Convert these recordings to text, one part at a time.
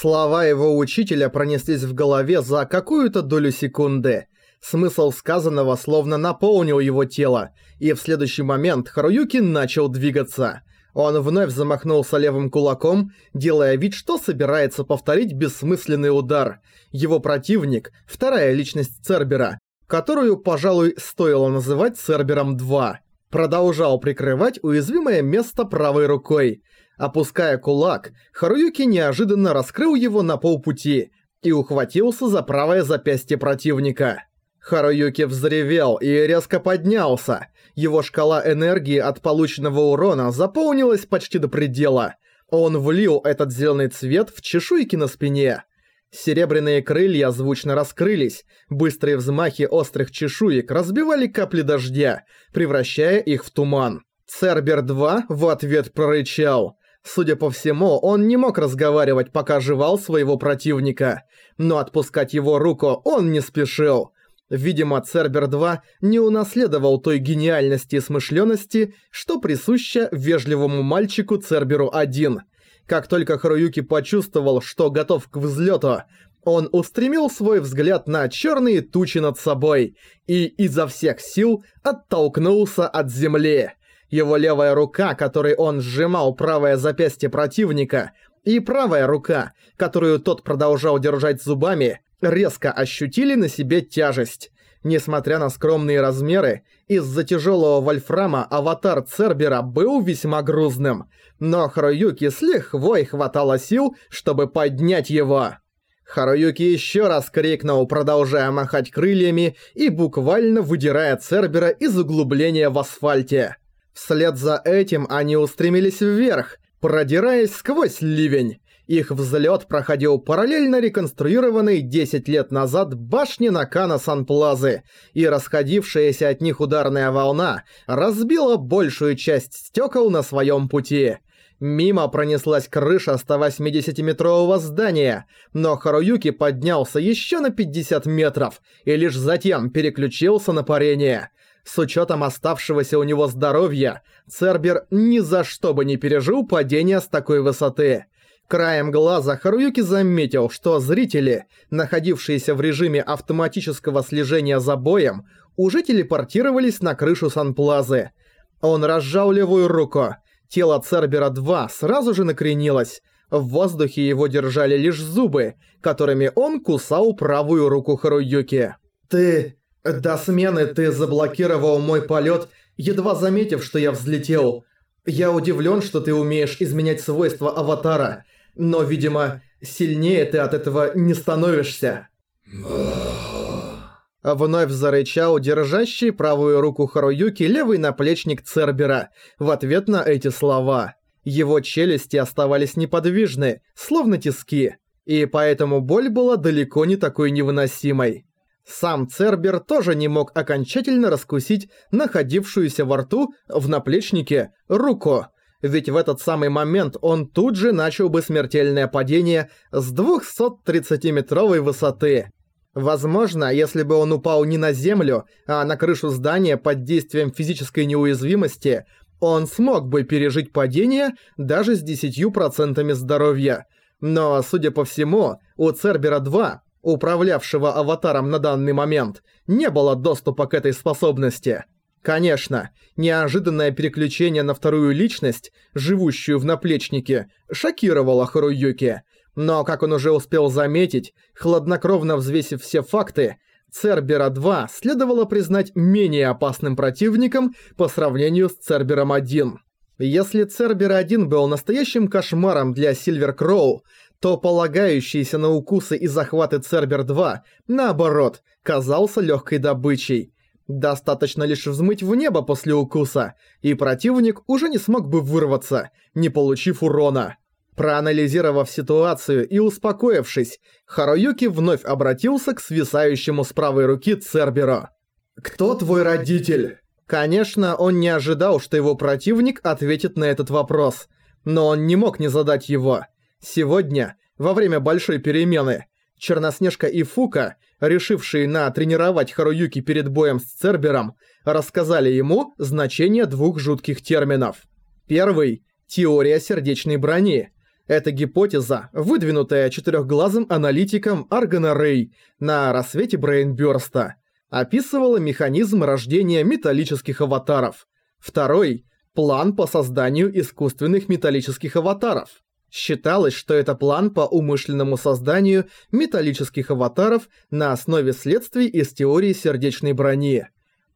Слова его учителя пронеслись в голове за какую-то долю секунды. Смысл сказанного словно наполнил его тело, и в следующий момент Харуюки начал двигаться. Он вновь замахнулся левым кулаком, делая вид, что собирается повторить бессмысленный удар. Его противник, вторая личность Цербера, которую, пожалуй, стоило называть Цербером-2, продолжал прикрывать уязвимое место правой рукой. Опуская кулак, Харуюки неожиданно раскрыл его на полпути и ухватился за правое запястье противника. Харуюки взревел и резко поднялся. Его шкала энергии от полученного урона заполнилась почти до предела. Он влил этот зеленый цвет в чешуйки на спине. Серебряные крылья звучно раскрылись, быстрые взмахи острых чешуек разбивали капли дождя, превращая их в туман. Цербер-2 в ответ прорычал. Судя по всему, он не мог разговаривать, пока жевал своего противника. Но отпускать его руку он не спешил. Видимо, Цербер-2 не унаследовал той гениальности и смышленности, что присуща вежливому мальчику Церберу-1. Как только Харуюки почувствовал, что готов к взлету, он устремил свой взгляд на черные тучи над собой и изо всех сил оттолкнулся от земли. Его левая рука, которой он сжимал правое запястье противника, и правая рука, которую тот продолжал держать зубами, резко ощутили на себе тяжесть. Несмотря на скромные размеры, из-за тяжелого вольфрама аватар Цербера был весьма грузным, но Харуюки с лихвой хватало сил, чтобы поднять его. Харуюки еще раз крикнул, продолжая махать крыльями и буквально выдирая Цербера из углубления в асфальте. Вслед за этим они устремились вверх, продираясь сквозь ливень. Их взлет проходил параллельно реконструированной 10 лет назад башне Накана Санплазы, и расходившаяся от них ударная волна разбила большую часть стекол на своем пути. Мимо пронеслась крыша 180-метрового здания, но Харуюки поднялся еще на 50 метров и лишь затем переключился на парение. С учетом оставшегося у него здоровья, Цербер ни за что бы не пережил падение с такой высоты. Краем глаза Харуюки заметил, что зрители, находившиеся в режиме автоматического слежения за боем, уже телепортировались на крышу Санплазы. Он разжал левую руку. Тело Цербера-2 сразу же накренилось. В воздухе его держали лишь зубы, которыми он кусал правую руку Харуюки. «Ты... до смены ты заблокировал мой полет, едва заметив, что я взлетел. Я удивлен, что ты умеешь изменять свойства аватара». Но, видимо, сильнее ты от этого не становишься. Вновь зарычал держащий правую руку Харуюки левый наплечник Цербера в ответ на эти слова. Его челюсти оставались неподвижны, словно тиски, и поэтому боль была далеко не такой невыносимой. Сам Цербер тоже не мог окончательно раскусить находившуюся во рту в наплечнике руку, ведь в этот самый момент он тут же начал бы смертельное падение с 230-метровой высоты. Возможно, если бы он упал не на землю, а на крышу здания под действием физической неуязвимости, он смог бы пережить падение даже с 10% здоровья. Но, судя по всему, у Цербера-2, управлявшего аватаром на данный момент, не было доступа к этой способности. Конечно, неожиданное переключение на вторую личность, живущую в наплечнике, шокировало Харуюки. Но, как он уже успел заметить, хладнокровно взвесив все факты, Цербера-2 следовало признать менее опасным противником по сравнению с Цербером-1. Если Цербер-1 был настоящим кошмаром для Сильвер Кроу, то полагающийся на укусы и захваты Цербер-2, наоборот, казался легкой добычей – Достаточно лишь взмыть в небо после укуса, и противник уже не смог бы вырваться, не получив урона. Проанализировав ситуацию и успокоившись, Харуюки вновь обратился к свисающему с правой руки Церберу. «Кто твой родитель?» Конечно, он не ожидал, что его противник ответит на этот вопрос, но он не мог не задать его. Сегодня, во время большой перемены, Черноснежка и Фука, решившие натренировать Харуюки перед боем с Цербером, рассказали ему значение двух жутких терминов. Первый – теория сердечной брони. Эта гипотеза, выдвинутая четырехглазым аналитиком Аргана Рэй на рассвете Брейнбёрста, описывала механизм рождения металлических аватаров. Второй – план по созданию искусственных металлических аватаров. Считалось, что это план по умышленному созданию металлических аватаров на основе следствий из теории сердечной брони.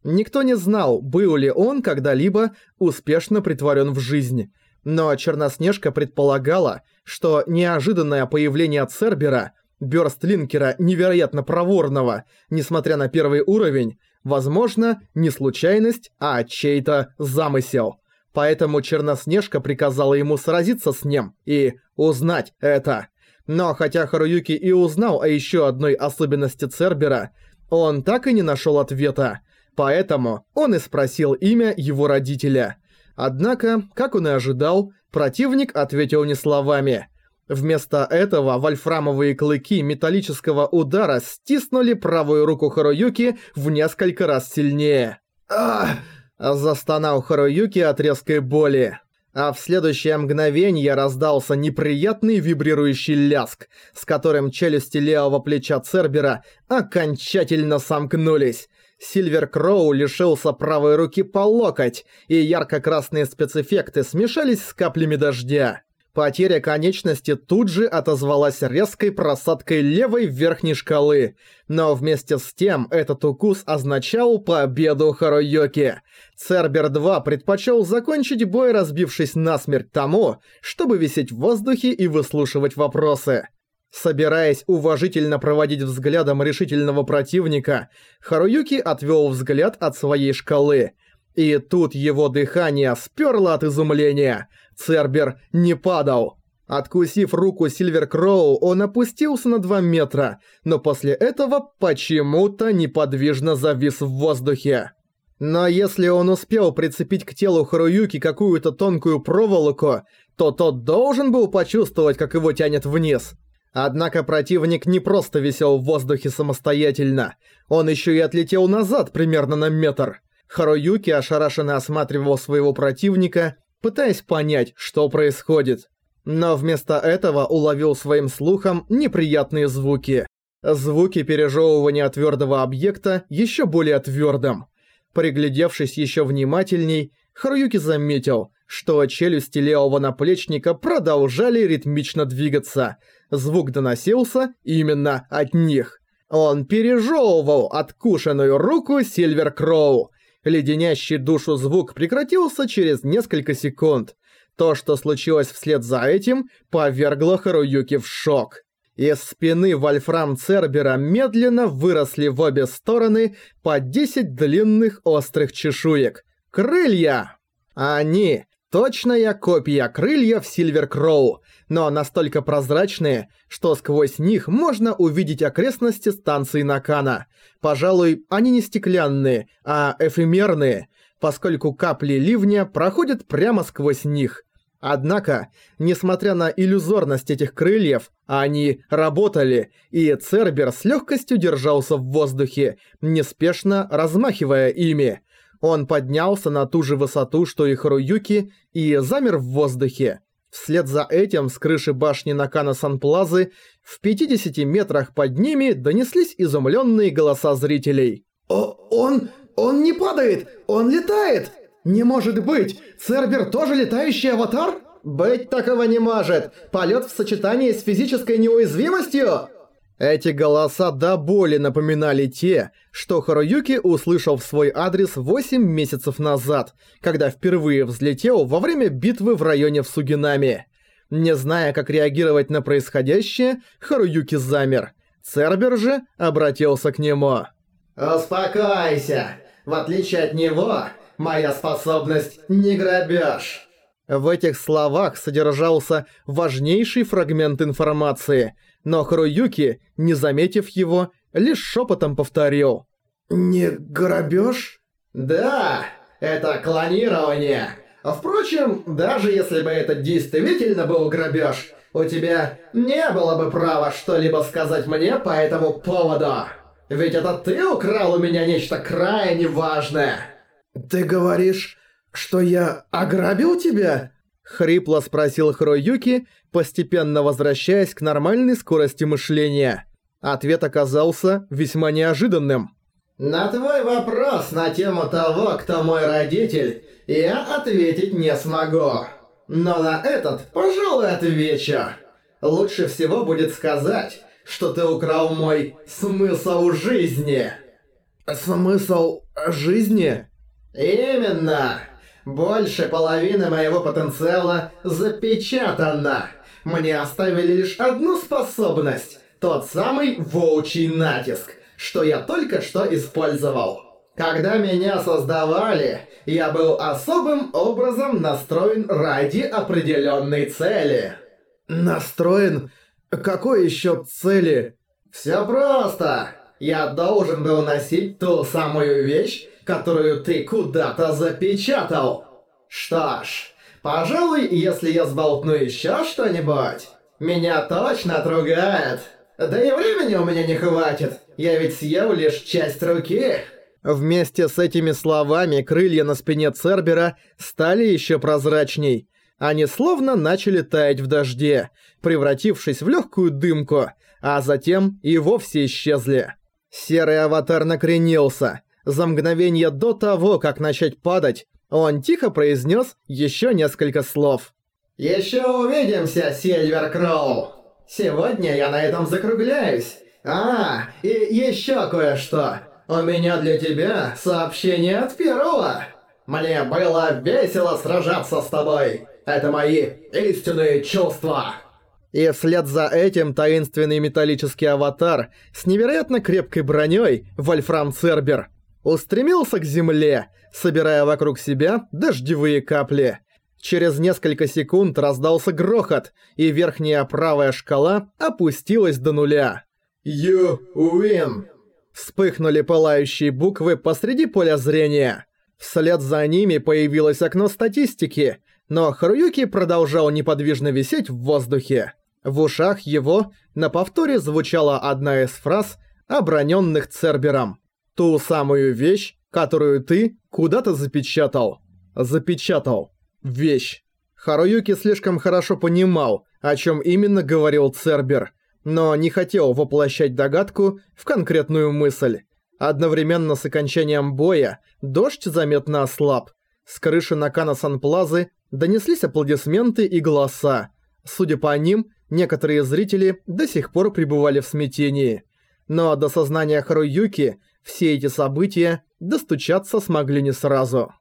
Никто не знал, был ли он когда-либо успешно притворен в жизнь, но Черноснежка предполагала, что неожиданное появление Цербера, бёрстлинкера невероятно проворного, несмотря на первый уровень, возможно, не случайность, а чей-то замысел. Поэтому Черноснежка приказала ему сразиться с ним и узнать это. Но хотя Харуюки и узнал о еще одной особенности Цербера, он так и не нашел ответа. Поэтому он и спросил имя его родителя. Однако, как он и ожидал, противник ответил не словами. Вместо этого вольфрамовые клыки металлического удара стиснули правую руку Харуюки в несколько раз сильнее. «Ах!» – застонал Харуюки от резкой боли. А в следующее мгновение раздался неприятный вибрирующий ляск, с которым челюсти левого плеча Цербера окончательно сомкнулись, Сильвер Кроу лишился правой руки по локоть, и ярко-красные спецэффекты смешались с каплями дождя. Потеря конечности тут же отозвалась резкой просадкой левой верхней шкалы, но вместе с тем этот укус означал победу Харуюки. Цербер-2 предпочел закончить бой, разбившись насмерть тому, чтобы висеть в воздухе и выслушивать вопросы. Собираясь уважительно проводить взглядом решительного противника, Харуюки отвел взгляд от своей шкалы. И тут его дыхание сперло от изумления. Цербер не падал. Откусив руку Сильвер Кроу, он опустился на 2 метра, но после этого почему-то неподвижно завис в воздухе. Но если он успел прицепить к телу Харуюки какую-то тонкую проволоку, то тот должен был почувствовать, как его тянет вниз. Однако противник не просто висел в воздухе самостоятельно, он еще и отлетел назад примерно на метр. Харуюки ошарашенно осматривал своего противника, пытаясь понять, что происходит. Но вместо этого уловил своим слухом неприятные звуки. Звуки пережевывания твердого объекта еще более твердым. Приглядевшись еще внимательней, Харуюки заметил, что челюсти левого наплечника продолжали ритмично двигаться. Звук доносился именно от них. Он пережевывал откушенную руку Сильвер Кроу. Леденящий душу звук прекратился через несколько секунд. То, что случилось вслед за этим, повергло Харуюки в шок. Из спины Вольфрам Цербера медленно выросли в обе стороны по 10 длинных острых чешуек. Крылья! Они Точная копия крыльев Сильвер Кроу, но настолько прозрачные, что сквозь них можно увидеть окрестности станции Накана. Пожалуй, они не стеклянные, а эфемерные, поскольку капли ливня проходят прямо сквозь них. Однако, несмотря на иллюзорность этих крыльев, они работали, и Цербер с легкостью держался в воздухе, неспешно размахивая ими. Он поднялся на ту же высоту, что и Харуюки, и замер в воздухе. Вслед за этим с крыши башни Накана Санплазы в 50 метрах под ними донеслись изумленные голоса зрителей. «О, он... он не падает! Он летает! Не может быть! Цербер тоже летающий аватар?» «Быть такого не может! Полет в сочетании с физической неуязвимостью!» Эти голоса до боли напоминали те, что Харуюки услышал в свой адрес 8 месяцев назад, когда впервые взлетел во время битвы в районе в Сугинами. Не зная, как реагировать на происходящее, Харуюки замер. Цербер же обратился к нему. «Успокойся. В отличие от него, моя способность не грабеж». В этих словах содержался важнейший фрагмент информации – но Харуюки, не заметив его, лишь шепотом повторил. «Не грабеж?» «Да, это клонирование. Впрочем, даже если бы это действительно был грабеж, у тебя не было бы права что-либо сказать мне по этому поводу. Ведь это ты украл у меня нечто крайне важное». «Ты говоришь, что я ограбил тебя?» Хрипло спросил Хроюки, постепенно возвращаясь к нормальной скорости мышления. Ответ оказался весьма неожиданным. На твой вопрос на тему того, кто мой родитель, я ответить не смогу. Но на этот, пожалуй, отвечу. Лучше всего будет сказать, что ты украл мой смысл жизни. Смысл жизни? Именно. Больше половины моего потенциала запечатано. Мне оставили лишь одну способность. Тот самый волчий натиск, что я только что использовал. Когда меня создавали, я был особым образом настроен ради определенной цели. Настроен? Какой еще цели? Все просто. Я должен был носить ту самую вещь, которую ты куда-то запечатал. Что ж, пожалуй, если я сболтну еще что-нибудь, меня точно отругает. Да и времени у меня не хватит, я ведь съел лишь часть руки. Вместе с этими словами крылья на спине Цербера стали еще прозрачней. Они словно начали таять в дожде, превратившись в легкую дымку, а затем и вовсе исчезли. Серый аватар накренился. За мгновение до того, как начать падать, он тихо произнес еще несколько слов. «Еще увидимся, Сильвер Кроу! Сегодня я на этом закругляюсь. А, и еще кое-что. У меня для тебя сообщение от первого. Мне было весело сражаться с тобой. Это мои истинные чувства!» И вслед за этим таинственный металлический аватар с невероятно крепкой броней, Вольфрам Цербер, устремился к земле, собирая вокруг себя дождевые капли. Через несколько секунд раздался грохот, и верхняя правая шкала опустилась до нуля. «You win!» Вспыхнули пылающие буквы посреди поля зрения. Вслед за ними появилось окно статистики, но Харуюки продолжал неподвижно висеть в воздухе. В ушах его на повторе звучала одна из фраз, оброненных Цербером. «Ту самую вещь, которую ты куда-то запечатал». Запечатал. Вещь. Харуюки слишком хорошо понимал, о чем именно говорил Цербер, но не хотел воплощать догадку в конкретную мысль. Одновременно с окончанием боя дождь заметно ослаб. С крыши Накана Санплазы донеслись аплодисменты и голоса. Судя по ним, некоторые зрители до сих пор пребывали в смятении. Но до сознания Харуюки все эти события достучаться смогли не сразу.